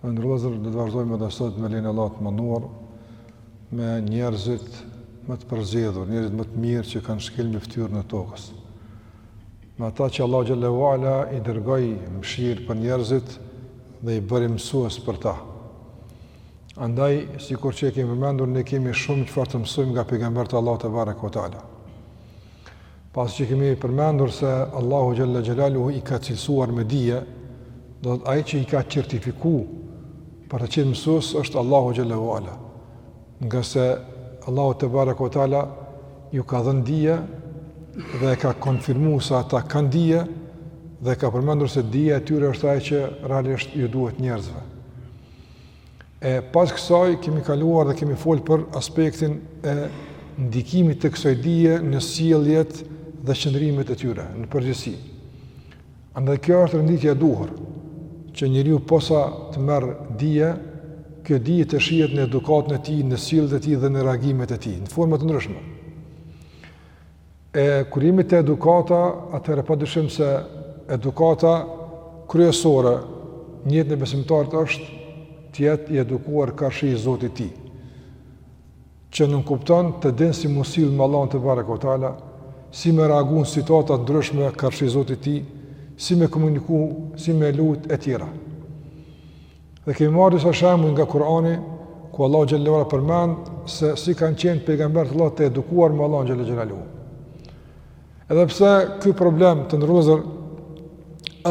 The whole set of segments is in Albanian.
Të nderuar vëllezër, do të vazhdojmë edhe sot me lejen e Allahut të madhëruar, me njerëzit më të përzgjedhur, njerëzit më të mirë që kanë shkel mbi ftyrën e tokës. Me ata që Allahu xhelle ue ala i dërgoi mshirë për njerëzit dhe i bëri mësues për ta. Andaj, sikur që e kemi përmendur, ne kemi shumë çfarë të mësojmë nga pejgamberët e Allahut tebareke ue teala. Pasi që kemi përmendur se Allahu xhelle xhelaluhu i ka cilësuar me dije, domethënë ai që i ka certifikuar për të qenë mësues është Allahu xhelle ue ala. Ngase Allahu tebareke ue teala ju ka dhënë dije dhe e ka konfirmuar se ata kanë dije dhe ka përmendur se dija e tyre është ajo që realisht ju duhet njerëzve. E pas kësaj kemi kaluar dhe kemi folë për aspektin e ndikimit të kësaj dije në sjelljet dhe qëndrimet e tyre, në përgjithësi. Andaj kjo është renditja e duhur, që njeriu posa të merr dije, kjo dije të shihet në edukatën e tij, në sjelljet e tij dhe në reagimet e tij, në forma të ndryshme. E kur jemi te edukata, atëherë padyshim se edukata kryesore në jetën e besimtarit është të jetë i edukuar karshi Zotit tij. Që nënkupton të din si me u sjell me Allahun tebareke ue teala, si me reagu në situata të ndryshme karshi Zotit tij, si me komuniku, si me lut e tjera. Dhe kemi marrë disa shembuj nga Kurani ku Allahu xhelle ue ala përmend se si kanë qenë pejgamberët e Allahut të edukuar me Allahun xhelle xhelaluhu. Edhe pse ky problem të nderuar vëllezër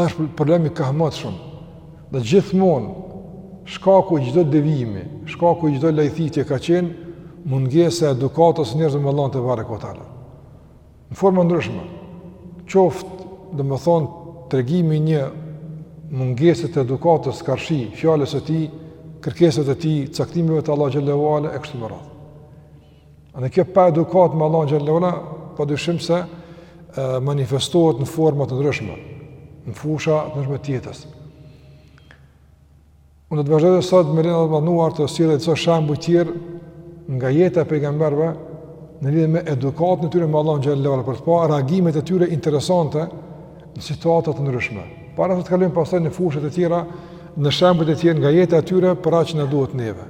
është problem i kahmotshëm. Dhe gjithmonë shkaku i çdo devijimi, shkaku i çdo lajthitje ka qenë mungesa e edukatës së njerëzve me Allahun tebareke ue teala. Në forma të ndryshme, qoftë domethënë tregimi i një mungese të edukatës karshi fjalës së tij, kërkesave të tij, caktimeve të Allahut xhelle ue ala, e kështu me radhë. Andaj kjo paedukatë me Allahun xhelle ue ala, padyshim se manifestohet në forma të ndryshme, në fusha të ndryshme të jetës. Unë do të vazhdoj dhe sot me lejen e Allahut të madhëruar të sjell edhe disa shembuj të tjerë nga jeta e pejgamberve në lidhje me edukatën e tyre me Allahun xhelle ue ala për të pa reagimet e tyre interesante në situata të ndryshme. Para se të kalojmë pastaj në fushat e tjera, në shembuj të tjerë nga jeta e tyre për aq sa na duhet neve.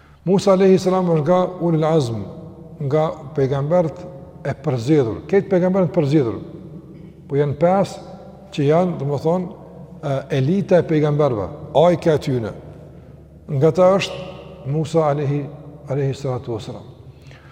Musa alejhi selam është nga ulul azm, nga pejgambert e përzgjedhur. Krejt pejgambert janë të përzgjedhur. Po janë pesë që janë, domethënë, elita e pejgamberëve, ajka e tyne. Nga ta është Musa alejhi salatu ue selam.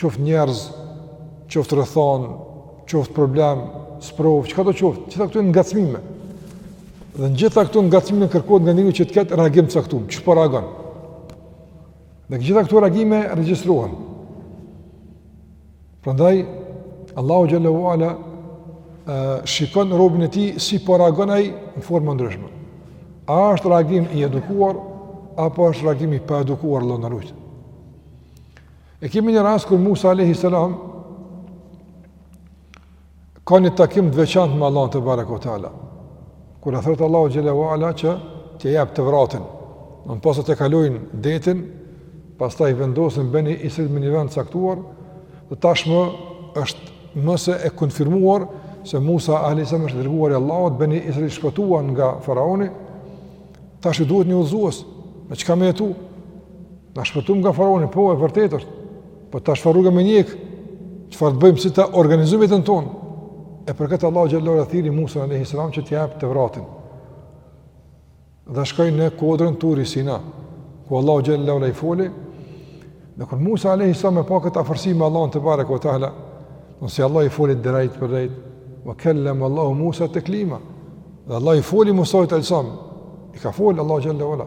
Qoftë njerëz, qoftë rrethanë, qoftë problem, sprovë, çka do të qoftë, gjitha këto janë ngacmime. Dhe në gjitha këto ngacmime kërkohet nga njeriu që të ketë reagim të caktuar, çfarë po reagon. Dhe gjitha këto reagime regjistrohen. Prandaj Allahu xhelle ve ala shikon robin e tij si po reagon ai në forma ndryshme. A është reagim i edukuar apo është reagim i paedukuar Allahu na E kemi një rast kur Musa alayhi salam ka një takim të veçantë me Allahun tebareke ve teala. Kur e thërret Allahu xhelle ve ala që t'ia jap Tevratin, do të thotë pasi e kalojnë detin, pastaj vendosen Beni Israil në një vend caktuar, dhe tashmë është më se e konfirmuar se Musa alayhi salam është i dërguar i Allahut, Beni Israil shpëtuan nga faraoni. Tash u duhet një udhëzues, me çka me jetu? Na shpëtum nga faraoni, po e vërtet është. Po tash çfarë rrugë me ndjek? Çfarë të bëjmë si ta organizojmë jetën tonë? E për këtë Allahu xhelle ve ala e thirri Musa alayhi salam që t'i jap Tevratin. Dhe shkoi në kodrën Turi Sina, ku Allahu xhelle ve ala i foli. Dhe kur Musa alayhi salam e pa këtë afërsi me Allahun tebareke ve teala, se si Allahu i foli drejtpërdrejt, wa kallam Allahu Musa taklima. Dhe Allahu i foli Musa alayhi salam. I ka fol Allahu xhelle ve ala.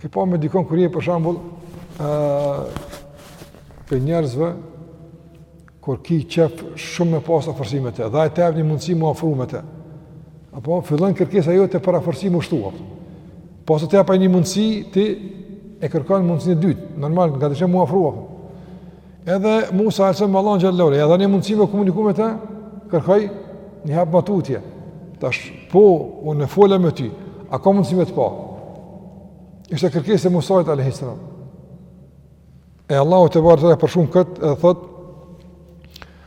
Ke pa me dikon krejt për shembull prej njerëzve kur ki qejf shumë me pas afërsi me te dhe ai ta jep një mundësi m'u afru me te apo fillon kërkesa jote për afërsi m'u shtu apo po se ta jep një mundësi ti e kërkon mundësin e dytë normal nga dëshira m'u afru apo Edhe Musa alayhi salam me Allahun xhelle ve ala, ia dha një mundësi me komuniku me te, kërkoi një hap ma tutje. Tash po, unë fola me ty, a ka mundësi me të pa? Ishte kërkesa e Musait a.s. E Allahu tebareke ve teala përshkrun këtë edhe thotë,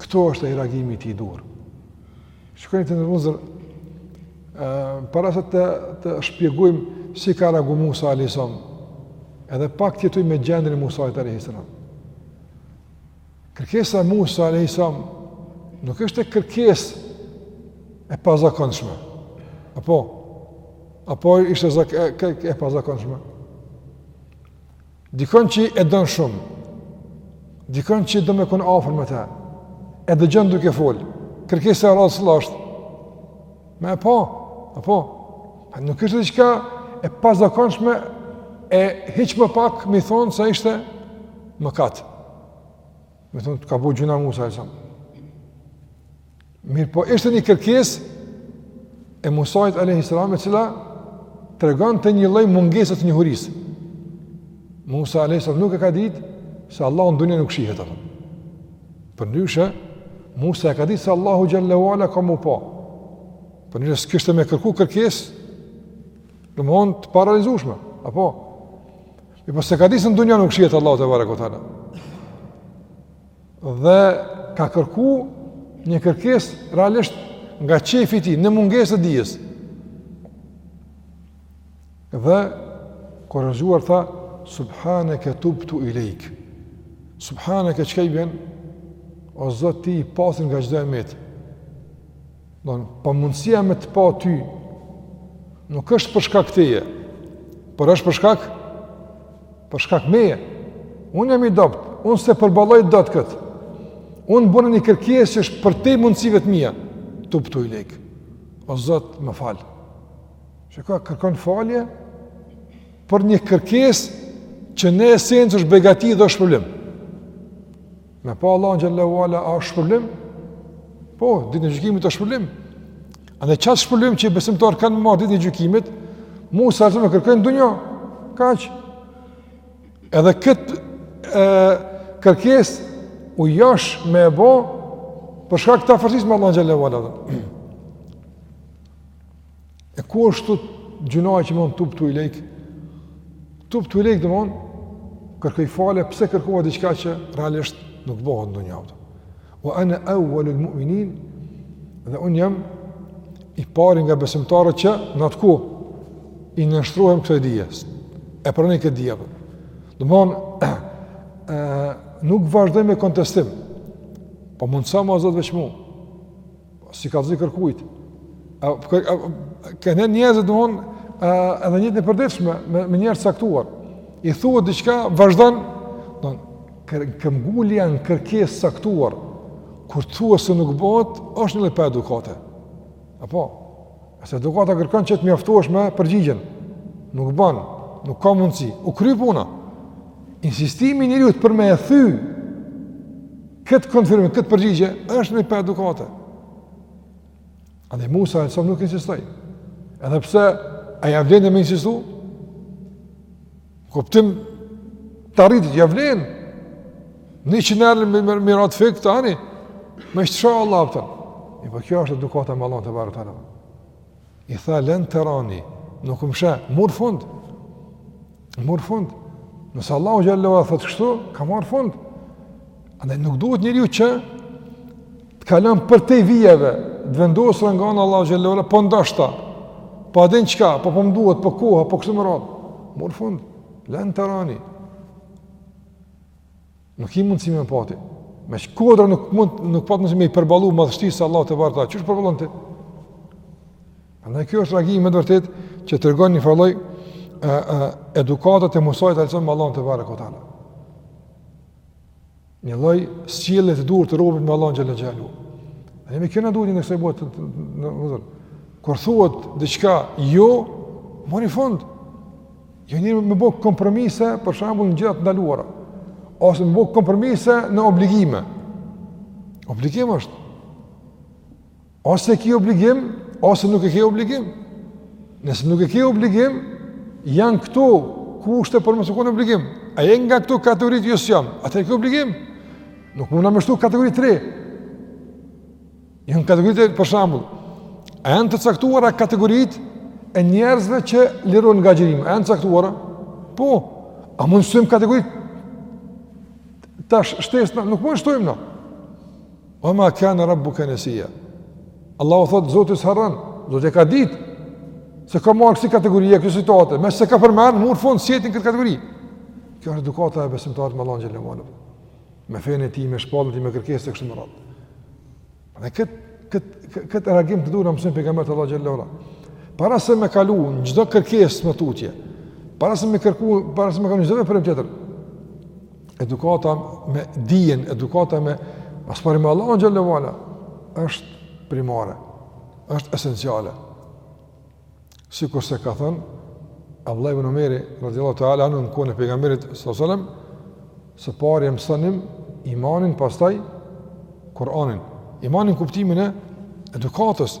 Këtu është ai reagimi i tij i duhur. Shikoni të nderuar vëllezër para se të të shpjegojmë si ka reaguar Musa alayhis salam. Edhe pak të jetojmë me gjendjen e Musa alayhis salam. Kërkesa e Musa alayhis salam nuk ishte kërkesë e pazakonshme. Apo apo ishte zak e, e, e pazakonshme. Dikon që e don shumë. Dikon që do me kanë afër me të. E dëgjon duke fol. Kërkesa e radhës është me e pa, apo a nuk ishte diçka e pazakonshme e hiç më pak me thon se ishte mëkat. Me thonë, s'ka bo gjynah Musa a.s. Mirëpo ishte një kërkesë e Musajt a.s. e cila tregonte një lloj mungese të njohurisë. Musa a.s. nuk e ka ditë se Allahu në dunja nuk shihet, apo? Përndryshe, Musa e ka ditë se Allahu xhel-le ue ala ka m'u pa. Përndryshe, s'kishte me kërku kërkesë, domethënë të parealizueshme, apo? E po s'e ka ditë se në dunja nuk shihet Allahu tebareke ue teala. Dhe ka kërku një kërkesë realisht nga qejfi i tij, në mungesë të dijes. Dhe kur u zgjua tha, subhaneke tubtu ilejk. Subhaneke çka i bjen, o Zot ti i pastër nga çdo e metë. Domethënë, pamundësia me të pa ty, nuk është për shkak teje, por është për shkak, për shkak meje. Unë jam i dobët, unë s'e përballoj dot këtë. Unë bëna një kërkesë që është përtej mundësive të mia, tubtu ilejk. O Zot, më fal. Shiko, kërkon falje për një kërkesë që në esencë është begati dhe është shpërblim. Me pa Allahun xhel-le ue ala a është shpërblim? Po, ditën e gjykimit është shpërblim. Andaj qat shpërblim që besimtarët kanë me marrë ditën e gjykimit, Musa a.s. e kërkoi në dunja. Kaq. Edhe këtë kërkesë u josh me e bë për shkak të afërsisë me Allahun xhallahu ala. E ku është këtu gjynahi, çka domethënë tubtu ilejk? Tubtu ilejk domethënë kërkoj falje pse kërkova diçka që realisht nuk bëhet në dunja. Ue ene evvelul mu'minin dhe unë jam i pari nga besimtarët që në atë ku i nënshtrohem kësaj dije. E pranoj këtë dije. Domethënë nuk vazhdoj me kontestim. Po mundësoma Zot veç mu. Si ka zikër kujt? A, ka, a, ka në njerëzit, domethënë, edhe në jetën e përditshme, me, me njerëz të caktuar. I thua diçka, vazhdon, domethënë, këmbëngulja në kërkesë të caktuar, kur i thua se nuk bëhet, është një lloj paedukate. Apo? Se edukata kërkon që të mjaftohesh me përgjigjen. Nuk bën, nuk ka mundësi. U kry puna. Insistimi i njeriut për me e thy këtë konfirmim, këtë përgjigje është një paedukatë. Andaj Musa a.s. nuk insistoi. Edhe pse ia vlente me insistu, Kuptim të arritit, ia vlen. Njëqind herë me më ra të fikët ani, veç ta shoh Allahun pëtën. Mirëpo kjo është edukata me Allahun tebareke ue teala. I tha, len terani, nuk më sheh, mur fund. Mur fund. Nëse Allahu xhel-le ue ala thotë kështu, ka marrë fund. Andaj nuk duhet njeriu që të kalon përtej vijave, të vendosura nga ana e Allahut xhelle ue ala, po ndoshta. Po a din çka, po po më duhet, po koha, po kështu me radhë. Mori fund, lan tarani. Nuk ki mundësi me më pa ti. Meqë kodra nuk mund nuk pat mundësi me i përballu madhështisë së Allahut tebareke ue teala. Qysh i përballon ti? Andaj kjo është reagimi me të vërtetë që tregon një farë lloj ë ë edukate të Musait alejhi selam me Allahun tebareke ue teala. Një lloj sjellje të duhur të robit me Allahun xhelle xhelaluhu. Ne jemi, kjo na duhet në kësaj bote vëllezër. Kur thuhet diçka jo, mori fund. Jo njeri me bo kompromise për shembull në gjëra të ndaluara. Ose me bo kompromise në obligime. Obligim është. Ose e ki obligim, ose nuk e ki obligim. Nëse nuk e ki obligim, janë këto kushte për mos u konë obligim. A je nga këto kategori? Jo s'jam, atëherë e ki obligim. Nuk mund na me shtu kategori të re. Janë kategoritë për shambull. A janë të caktuara kategoritë e njerëzve që lirohen nga agjërimi. A janë të caktuara? Po, a mund të shtojmë kategori tash shtesë na? Nuk mund të shtojmë na. Ue ma kane rabbuke nesijja. Allahu thotë, Zoti s'harron, Zoti e ka ditë, se ka me ardhë kësi kategorie, kësi situate, nëse s'e ka përmend, mori fund, s'je ti në këtë kategori. Kjo është edukata e besimtarit me Allahun xhelle, me fejnë e tij, me shpalljen e tij, me kërkesat e kështu me radhë. Dhe këtë kët, kët, kët reagim të duhur na e mësojnë pejgamberët e Allahut xhelle ue ala. Para se me kalu në çdo kërkesë më tutje, para se me kërku, para se me kalu në çdo veprim tjetër, edukata me dijen, edukata më së pari me Allahun xhelle ue ala është primare, është esenciale. Sikurse ka thënë Abdullah ibn Umeri radhiyallahu ta'ala anhu në kohën e pejgamberit sallallahu alajhi wasallam, së pari e mësonim imanin, pastaj Kur'anin. Imanin kuptimin e edukatës,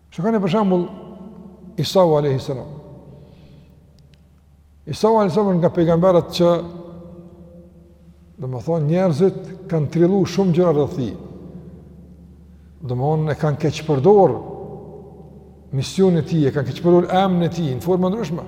Shikoni për shembull Isau alayhi salam. Isau alayhi salam nga pejgamberët që domethonë njerëzit kanë trillu shumë gjëra rreth tij. Domethonë e kanë keqpërdor misionin e tij, e kanë keqpërdor emrin e tij në forma të ndryshme.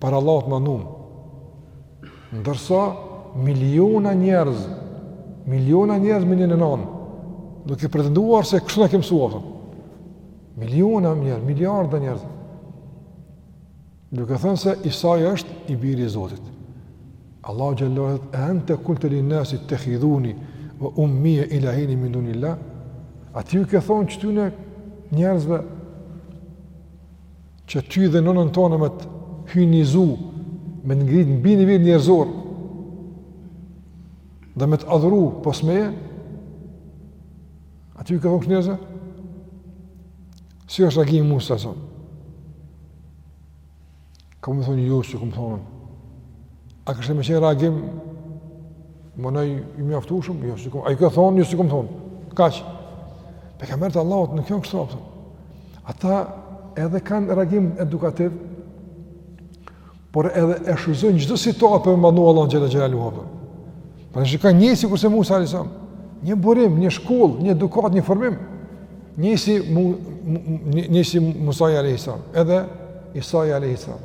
Para Allahut ma num. Ndërsa miliona njerëz, miliona njerëz në njenën anë, duke pretenduar se kështu na ke mësuar. Miliona njerëz, miliarda njerëz. Duke thënë se Isa është i biri i Zotit. Allahu xhelle i thotë: a anta kulta lin nasi ittakhiduni wa ummi ilahejni min dunillah. A ti ju ke thonë qëtyne njerëzve Që ty dhe nënën tonë me të hyjnizu, me të ngritë mbi nivel njerëzor, dhe me të adhuru pos meje, a ti ju ke thonë kështu njerëzve? Si është reagimi Musa, sa? Ka mujt me thonë, jo, s'i kum thonë. A kishte me qenë reagim, mendoj i mjaftueshëm, jo, s'i kum thonë. A i ke thonë, jo, s'i kum thonë. Kaq. Pejgamberët e Allahut nuk janë kështu, a kupton. Ata edhe kanë reagim edukativ, por edhe e shfrytëzojnë çdo situatë për me madhënu Allahun xhele xhelaluhu. Pra shikoje, njëjtë sikurse Musa alejhi selam, një burim, një shkollë, një edukatë, një formim, njëjtë si, mu, njëjtë si Musai alejhi selam, edhe Isai alejhi selam.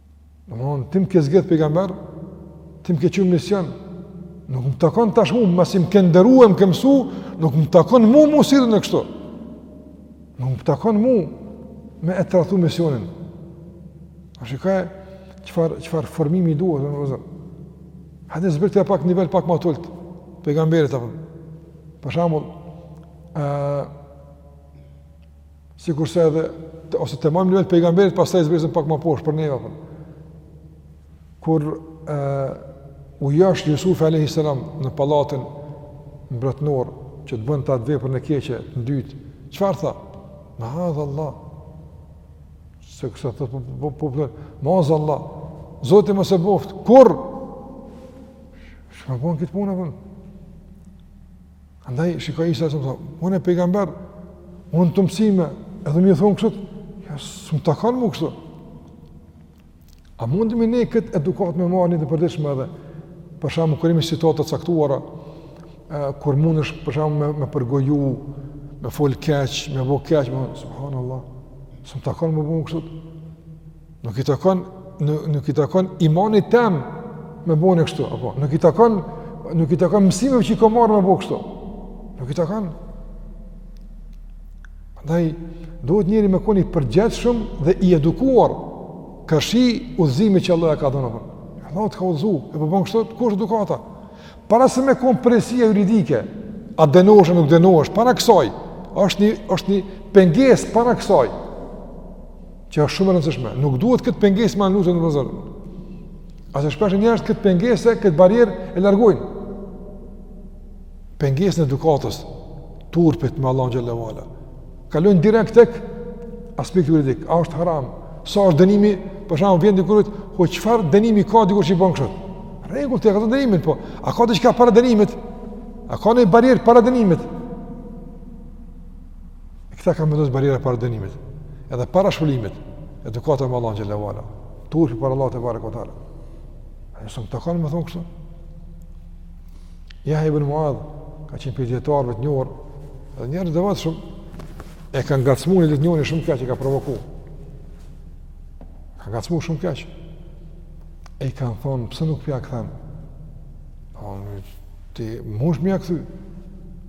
Domethonë, ti m'ke zgjedh pejgamber, ti m'ke çu n'mision, nuk më takon tash mu, masi m'ke nderu e më ke mësu, nuk më takon mu m'u sjellë kështu. Nuk më takon mu me e tradhtu misionin. A shikoje, çfarë, çfarë formimi duhet, vëllezër. Hajde zbrite pak nivel pak ma t'ult, pejgamberit, apo. Për shembull, uh, Sikurse edhe ose të marrim nivel pejgamberit, pastaj zbresëm pak më poshtë për neva. Për. Kur u josh Yusuf alejhi selam në pallatin mbretnor që të bën atë, atë veprën e keqe të ndytë, çfarë tha? Ma'adha Allah. Se kështu të po po po. po Ma'adha Allah. Zoti mos e boftë. Kurrë! Qysh me bo këtë punë apo? Andaj, shiko Isa a.s., domethonë, unë pejgamber, unë këto mësime, edhe me ju thonë kështu, jo, s'më takon mu kështu. A mundemi ne këtë edukatë me marrë në jetën e përditshme edhe, për shembull kur jemi n'situata të caktuara, kur mundesh për shembull me, me përgoju, me folë keq, me bo keq, me subhanallah, s'më takon mu me bo kështu. Nuk i takon nuk, nuk i takon imanit tem me bënë kështu, apo nuk i takon nuk i takon mësimeve që i ka marrë me bënë kështu. Nuk i takon. Ndaj duhet njeri me kon i përgjegjshëm dhe i edukuar karshi udhëzimit që Allahu ia ka dhënë. Allahu të ka udhëzu, e po bën kështu, ku është edukata? Para se me kon përgjegjësia juridike, a dënohesh apo nuk dënohesh para kësaj? Është një është një pengesë para kësaj. Që është shumë e rëndësishme. Nuk duhet këtë pengesë me e anulu, vëllezër. A se shpesh njerëzit këtë pengesë, këtë barrierë e largojnë. Pengesën e edukatës, turpit me Allahun xhelle ve ala. Kalojnë direkt tek aspekti juridik, a është haram, sa është dënimi, për shembull vjen dikush, po çfarë dënimi ka dikush që i bën kështu? N'rregull, e ka atë dënimin, po, a ka diçka para dënimit? A ka ndonjë barrierë para dënimit? E këta kanë vendos barriera para dënimit, edhe para shpërblimit, edukata me Allahun xhele ue ala. Turpi para Allahut tebareke ue teala. Ai nuk takon me thon kështu. Jahja ibn Muadh, ka qenë prej dijetarëve të njohur, dhe njerëz të devotshëm, e ka ngacmu një ditë njëri shumë keq e ka provoku. Ka ngacmu shumë keq. E i kanë thon pse nuk po ja kthen. Po ti mundsh me ja kthy.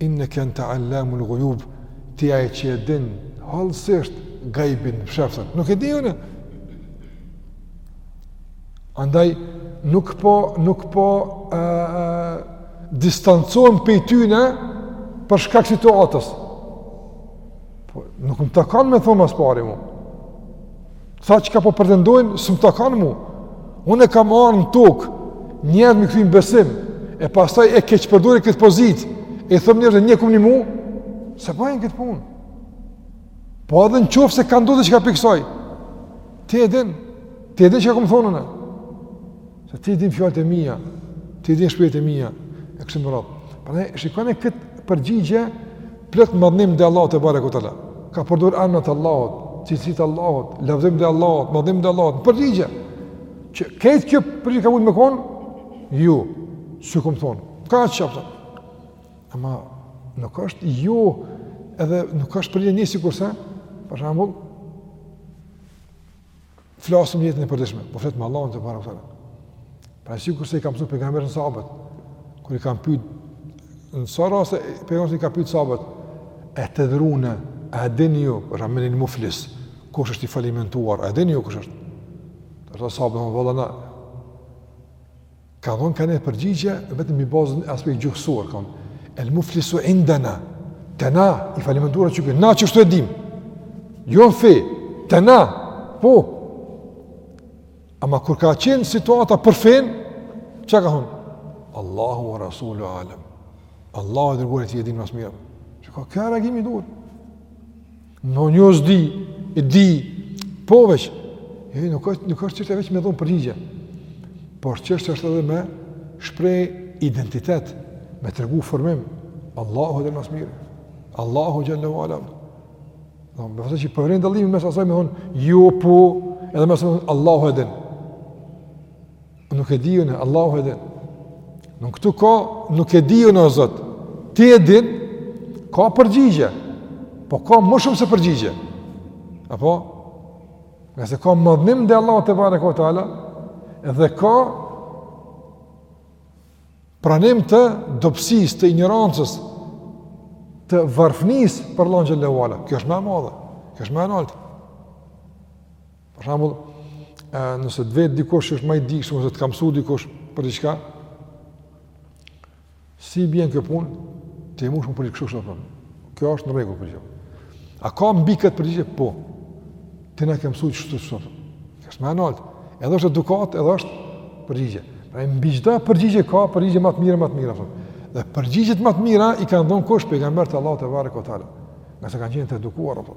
Inneke ente allamul gujub, Ti je ai që e din hollësisht gajbin, fshehtën. Nuk e di unë. Andaj, nuk po, nuk po e, e, distancojmë prej tyne për shkak situatës. Po, nuk më takon me thonë ma së pari mu. Tha çka po pretendojnë, s'më takon mu. Unë kam ardhë në tokë, njerëz me kthy në besim, e pastaj e keqpërdori këtë pozitë, e i thom njerëzve njekëmni mu, s'e baj këtë punë. Po edhe në qoftë se ka ndodhë diçka prej kësoj, ti e din, ti e din çka kom thonë unë e, se ti i din fjalët e mia, ti i din shprehjet e mia, e kështu me radhë. Pra ne, shikojmë këtë përgjigje, Plot madhnim ndaj Allahut tebareke ue teala. Ka përdor emrat e Allahut, cilësitë e Allahut, lavdim ndaj Allahut, madhnim ndaj Allahut, në përgjigje. Që krejt kjo përgjigje ka mujt me konë? Jo, s'i kom thonë. Kaq shpejt? Ama nuk është jo, edhe nuk është përgjigje një sikurse, për shembull, flasim në jetën e përditshme, po flet me Allahun tebareke ue teala. Pra sikurse i ka mësu pejgamberi sahabët, kur i ka pyet në sa raste pejgamberi i ka pyet sahabët, e tedrune, a e dini ju, pra menil muflis, kush është i falimentuar, a e dini ju kush është? Dhe këta sahabët, vëlla, na, Kanë dhënë kanjëherë përgjigje vetëm mbi bazën e aspektit gjuhësor, kanë thonë el muflisu indana. Te na i falimentuar që na qështu e dim. Jo në fe, te na. Po. Ama kur ka qenë situata për fen, çka kanë thonë? Allahu wa rasulu alam. Allahu e i dërguari i tij e din më së miri. Çka ka qenë reagimi i duhur? No njo s'di, e di, po veç, e, nuk, është, nuk është çështja veç me dhonë përgjigje, por çështje është edhe me shpreh identitet, me tregu formim, Allahu e din ma së miri, Allahu xhele ue ala, dhe me vërtetë që po e vëren dallimin, mes asaj me thonë, jo po, edhe mes asaj me thonë, Allahu e din, Nuk e di unë, Allahu e din. Nuk këtu ka, nuk e di unë o Zot. Ti e din? Ka përgjigje. Po ka më shumë se përgjigje. Apo? Ngase ka madhnim ndaj Allahut tebareke ve teala, dhe ka pranim të dobsisë, të injorancës, të varfnisë për Allahun xhel-le ve ala. Kjo është më e madhe, kjo është më e naltë. Për shembull, nëse të vet dikush që është më i dijshëm ose të ka mësuar dikush për diçka, si bjen kjo punë, ti e mush më për kështu apo. Kjo është në rregull për ju. A ka mbi këtë përgjigje? Po. Ti na ke mësuar çështë sot. Kjo është më e naltë. Edhe është edukatë, edhe është përgjigje. Pra mbi çdo përgjigje ka përgjigje më të mira, më të mira apo. Dhe përgjigjet më të mira i kanë dhënë kush pejgamberët e Allahut tebareke ve teala. Ngase kanë qenë të edukuar apo.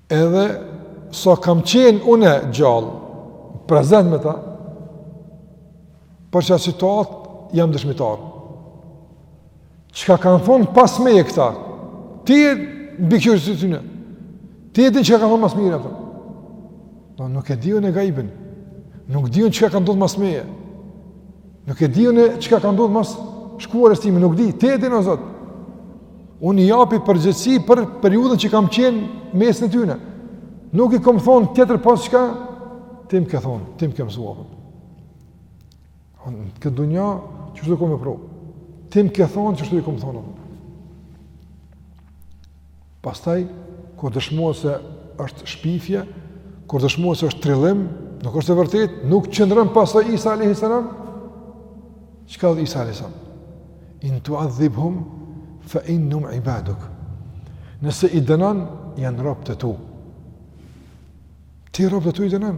Edhe sa kam qenë une gjallë, prezent me ta, për qat situatë, jam dëshmitar. Çka kanë thonë pas meje këta, ti je mbikëqyrës i tyne, ti e din çka kanë thonë mas meje, apo. Do, nuk e di unë gajbin, nuk di unë çka kanë thonë mas meje, Nuk e di unë çka ka ndodhur mas shkuarjes time, nuk di, ti e din o Zot. Unë i japi përgjegjësi për periudhën që kam qenë mesin e tyne. Nuk i kom thonë tjetër pos çka, ti më ke thonë, ti më ke mësua. Në këtë dunja, qështu kom vepru? Ti më ke thonë, qështu i kom thonë. Pastaj, kur dëshmohet se është shpifje, kur dëshmohet se është trillim, nuk është e vërtet, nuk qëndron pastaj Isa a.s. Çka tha Isa a.s. In tuadhibhum, fe innehum ibaduk. Nëse i dënon, janë robtë e tu. Ti robtë e tu i dënon.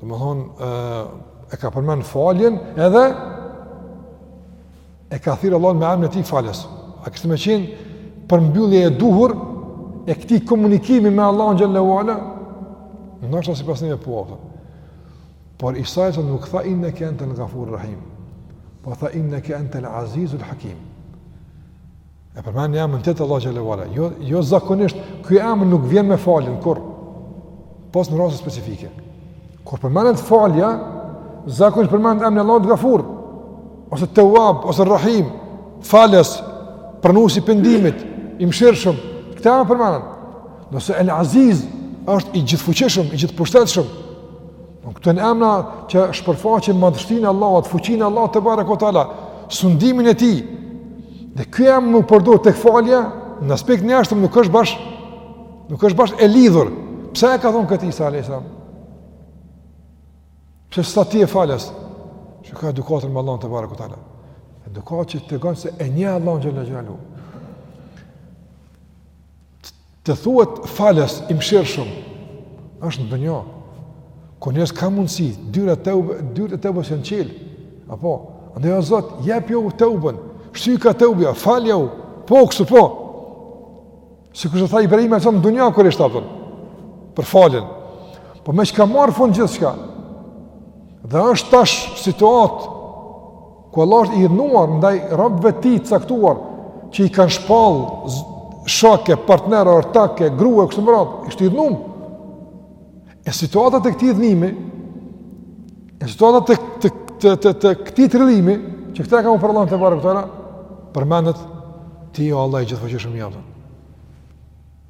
Domethonë, e, e ka përmend faljen edhe e ka thirrë Allahun me emnin e tij Falës. A kishte me qenë përmbyllje e duhur e këtij komunikimi me Allahun xhel-le ve ala, nashta sipas neve po apo. Por Isai a.s. nuk tha inneke entel gafurur rahim, po tha inneke entel azizul hakim. E përmend një emër tjetër të Allahut xhel-le ve ala. Jo jo zakonisht ky emër nuk vjen me faljen kurrë pos në raste specifike. Kur përmendet falja, zakonisht përmendet emri i Allahut Gafur ose Tawwab ose Rahim, falës, pranues i pendimit, i mëshirshëm. Këta emra përmenden. Ndërsa El Aziz është i gjithfuqishëm, i gjithpushtetshëm, Këto janë emna që shpërfaqin madhështinë e Allahut, fuqinë e Allahut tebareke ue teala, sundimin e tij, dhe ky emën m'u përdor tek falja, në aspektin e jashtëm nuk është bash, nuk është bash e lidhur. Pse e ka thonë këtë Isa a.s. Pse s'tha ti je falës? Se ka edukatë me Allahun tebareke ue teala. Edukatë që tregon se e njeh Allahun xhel-le xhelaluhu. Të thuhet falës i mëshirshëm është në dunja. Kur njerëzit kanë mundsi, dyrt, dyrt e teubes janë çel. Apo, andaj o Zot, jepjau teuben. Shtyj ka teubja, faljau. Po kështu po. Sikur që tha Ibrahimi a.s. në dunja kur ishte apo. Për falën. Po meqë ka marrë fund gjithçka. Dhe është tash situatë ku Allahu është i idhnuar ndaj robëve të tij të caktuar që i kanë shpall shokë, partnerë, ortakë, grua kështu me radhë, është i idhnuar. E situata të këtij idhnimi, e situata të të të të, të këtij trillimi që këta e kanë bo për Allahun tebareke ue teala, përmendet ti o Allah i gjithëfuqishëm i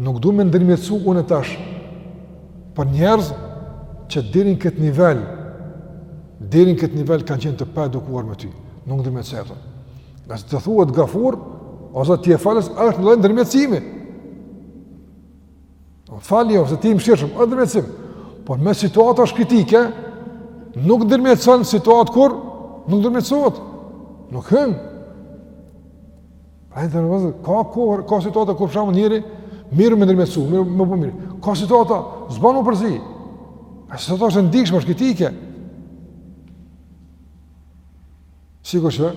Nuk du me ndërmjetësu unë tash, për njerëz që deri në këtë nivel, deri në këtë nivel kanë qenë të paedukuar me ty, nuk ndërmjetësoj për ta. Ngase të thuhet gafur, ose ti je falës, është një lloj ndërmjetësimi. Fali, ose ti mëshirshëm, është ndërmjetësim. Por meqë situata është kritike, nuk ndërmjetëson situatë kur, nuk ndërmjetësohet, nuk hyn. Ai do të thotë, ka kohë, ka situata kur për shembull njeri mirë me ndërmjetsu, mirë me bo mirë. Ka situata, s'bën m'u përzi. E situata është e ndishme është kritike. Sikur që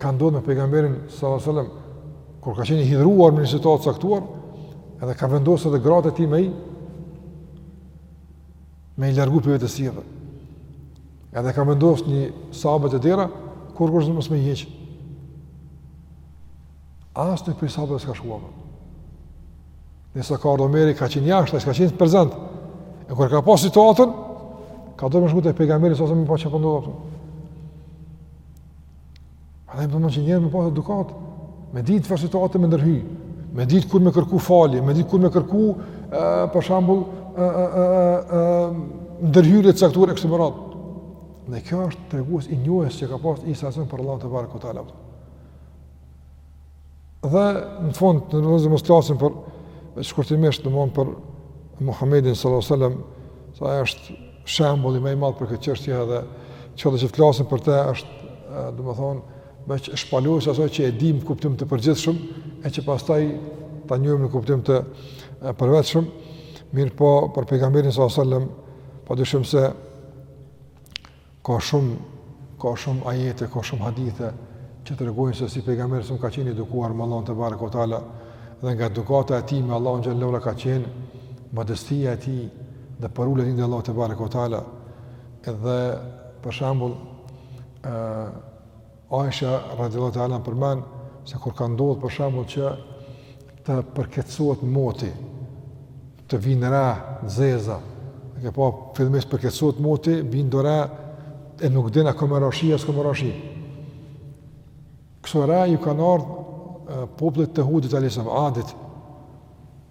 ka ndodh me pejgamberin sallallahu alajhi wasallam kur ka qenë i hidhëruar në një situatë të caktuar, edhe ka vendos edhe gratë e tij me me i largu prej vetes së tij. Edhe ka vendos një sahab te dera, kurkush mos me i heqë. Asnjë prej sahabëve s'ka shkuar më. Derisa ka ardhë Omeri, ka qenë jashtë, s'ka qenë prezent. E kur e ka pa situatën, ka do me shku te pejgamberi s.a.s. me pa çka po ndodh po ato. Andaj domethënë që njeri me pas edukatë, me ditë çfarë situate me ndërhy, me ditë kur me kërku falje, me ditë kur me kërku, e, për shambull, e, e, e, e, e, ndërhyrje të caktuar e kështu me radhë. Dhe kjo është tregues i njohjes që ka pas Isa a.s. për Allahun tebareke ue teala. Dhe në fund normal mos flasim për shkurtimisht domethënë për Muhamedin sallallahu alaihi wasallam, sa ai është shembulli më i madh për këtë çështje edhe çfarë që flasim për të është domethënë veç shpalosim aso që e dimë n'kuptim të përgjithshëm e që pastaj ta njohim në kuptim të përveçëm mirëpo për pejgamberin sallallahu alaihi wasallam padyshim se Ka shumë, ka shumë ajete, ka shumë hadithe që tregojnë se si pejgamberi salallahu alejhi ve selem ka qenë i edukuar me Allahun tebareke ve teala dhe nga edukata e tij me Allahun xhele ve ala ka qenë modestia e tij dhe përulja e tij ndaj Allahut tebareke ve teala dhe për shembull ë Aisha radiallahu ta'ala anha përmend, se kur ka ndodhë për shambull që të përkeqësohet moti, të vinë re t'zeza, e ke pa, fillimisht përkeqësohet moti, vinë do re, e nuk din a ka me ra shi, a s'ka me ra shi. Këso re ju kanë ardhë popullit të hudit, alisëm, adit,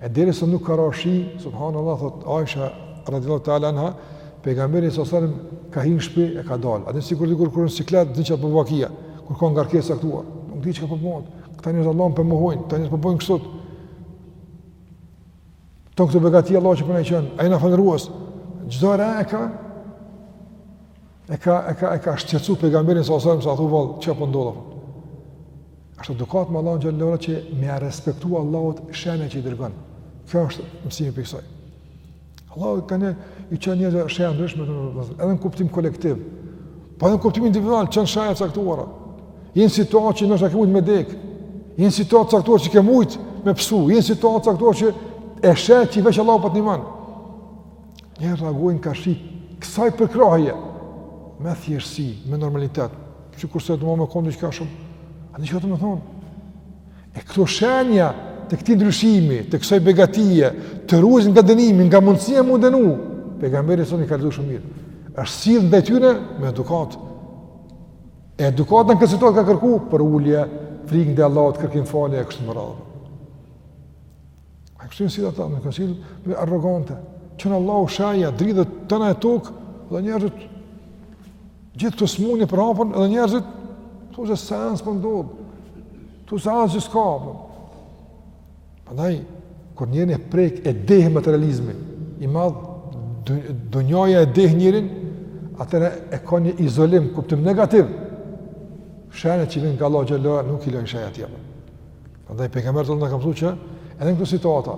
E derisa nuk ka ra shi, subhanallah, thot Aisha, radiallahu ta'ala anha, pejgamberi salallahu alejhi selem ka hi n'shpi e ka dalë. A e din sikur kur kur je n'siklet, diçka po ban vaki, kur ka ngarkesa caktuar. Nuk di çka po bohet. Po këta njerëz Allahun po e mohojnë, këta njerëz po bojnë po kështu. Tanë këto begati Allahu që po na i çon, ai na fal e run. Çdo re e ka, E ka e ka e ka shqetësu pejgamberin salallahu alejhi selem thu vallë çka po ndodh. Është edukatë me Allahun xhele ve ala që me ia respektu Allahut shenjat që i dërgon. Ky është mësimi i kësaj. Allahu kaniherë i çon njerëzve shenja t'ndryshme te njerëzit, edhe në kuptim kolektiv. Po edhe n'kuptim individual çon shenja t'caktuara. Në situatë që ndoshta kemi me dek. Në situatë t'caktuar që kemi mujt me psu, në situatë t'caktuar që e sheh që veç Allahu po të ndihmon. Ne reagojmë karshi kësaj përkrahje me thjeshtësi, me normalitet, sikurse me mos kon diçka shumë, a e din çka du me thonë? E këto shenja të këtij ndryshimi, të kësoj begatije, të rujtjes nga dënimi, nga mundësia m'u dënu, pejgamberi salallahu alejhi selem i ka lexu shumë mirë, është sjellë ndaj tyre me edukatë. E edukata në këtë situatë ka kërku përulje, frikë ndaj Allahut, kërkim falje e kështu me radhë. A kështu ne si jemi ta, ne kemi sjellje arrogante. Çon Allahu shenja, dridhet tana toka, dhe njerëzit, gjithë këto smunje po hapen, dhe njerëzit, thu se sen s'po ndodh, thu se sen s'gjithë ka hapen. Prandaj, kur njerin e prek e deh materializmi, i madhë, dunjoja e deh njerin, atëherë e ka një izolim, n'kuptim negativ, shenjat që i vijnë nga Allahu xhele ve ala, nuk i lojnë shenja tepër. Prandaj pejgamberi na ka mësuar që edhe në këto situata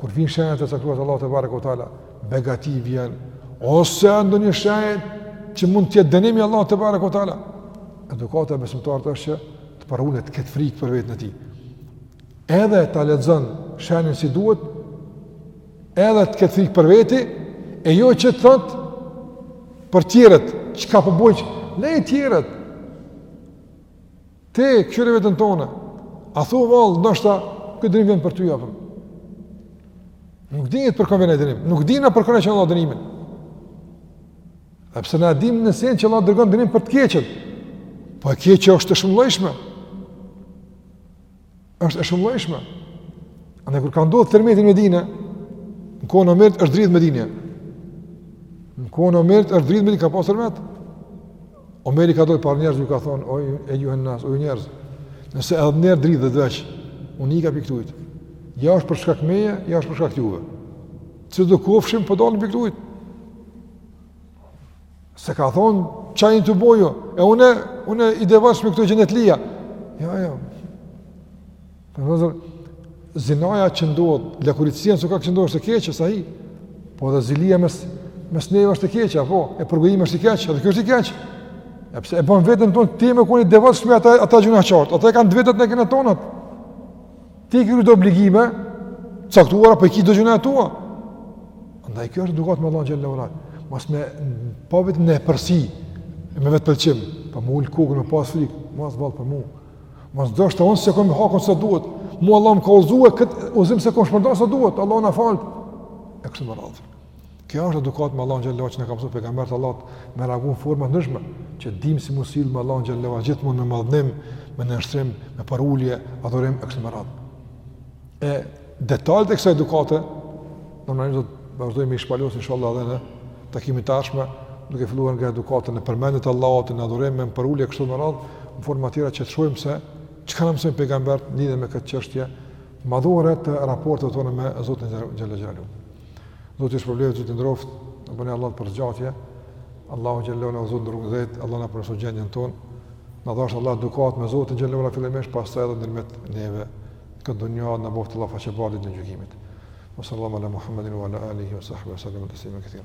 kur vijn shenjat e caktuara të Allahut tebareke ve teala, begati vjen ose ndonjë shenjë që mund të jetë dënimi i Allahut tebareke ve teala. Edukata e besimtarit është që të përulet, të ket frikë për veten e tij. Edhe ta lexon shenjën si duhet, edhe të ket frikë për veti, e jo që të thot për tjerët, çka po bojn, le tjerët Të kqyrë veten tonde, athu vallë, ndoshta, ky dënim vjen për ty, apëm. Nuk dihet për kon vjen ai dënim, nuk dihet për kon e çon Allahu dënimin. Dhe pse na dimë një sen që Allah dërgon dënim për të keqen, po e keqja është e shumëllojshme. Është e shumëllojshme. Andaj kur ka ndodh tërmeti në Medinë, në kohën e Omerit është dridh Medina. Në kohën e Omerit është dridh Medina, ka pas tërmet. Omeri ka dal para njerëzve ju ka thonë, ja ejjuhen-nas, o ju njerëz, nëse edhe një herë dridhet, dhe veç, unë iki prej ktujt, ja është për shkak timin, ja është për shkak juve, cilido kofshim, po dalim prej ktujt, S'e ka thonë, çka jeni tu bo ju, e une, une i devotshëm e këta gjind t'liga. Jo, jo. Për shembull, zinaja që ndodh, lakuriqsia çka që ndodh është e keqe, sahi. Po edhe zilia mes, mes neve është e keqe, apo, e përgojimi është i keq, edhe kjo është e keqe. E pse e ban veten tonde, ti me kon i devotshëm e ata, ata gjynahqarët, ata i kanë t'vetat, na i kena tonat. Ti i ki kry do obligime t'caktuara, po i ki do gjynahe tua. Andaj kjo është edukatë me Allahun xhel-le ve ala. Mas me pa veten me epërsi, me vetëpëlqim, po me ul kokën, me pas frikë, mas vallë për mu. Mas ndoshta unë s'e kom nda hakun sa duhet. Mu Allah më ka udhzu e këtë udhzim s'e kom shpërnda sa duhet. Allah na fal. E kështu me radhë. Kjo është edukatë me Allahun xhallahu që na ka mësuar pejgamberi i Allahut me reagu në forma t'ndryshme, që dim si m'u sill me Allahun xhallahu gjithmonë me madhnim, me nënshtrim, me përulje, adhurim e kështu me radhë. E detajet e kësaj edukate normalisht do të vazhdojmë t'i shpalosim inshallah edhe në takimin e ardhshëm, duke filluar nga edukata në përmendje të Allahut, në adhurim, në përulje e kështu me radhë, në forma të tjera që të shohim se çka na mëson pejgamberi lidhur me këtë çështje, madhore të raporteve tona me Zotin xhallahu xhallahu. Zoti ju shpërbleftë, ju nderoftë, na bëni hallall për zgjatje. Allahu xhallahu na udhzoftë n'rrugën e drejtë, Allah na përmirsoftë gjendjen tonë. Na dhashtë Allah edukatë me Zotin xhallahu ala fillimisht, pastaj edhe ndërmjet neve. N'këtë dunja na bëftë Allah faqebardhë n'ditën e gjykimit. Sallallahu ala Muhammedin wa ala alihi wa sahbihi wa sallam taslima katira.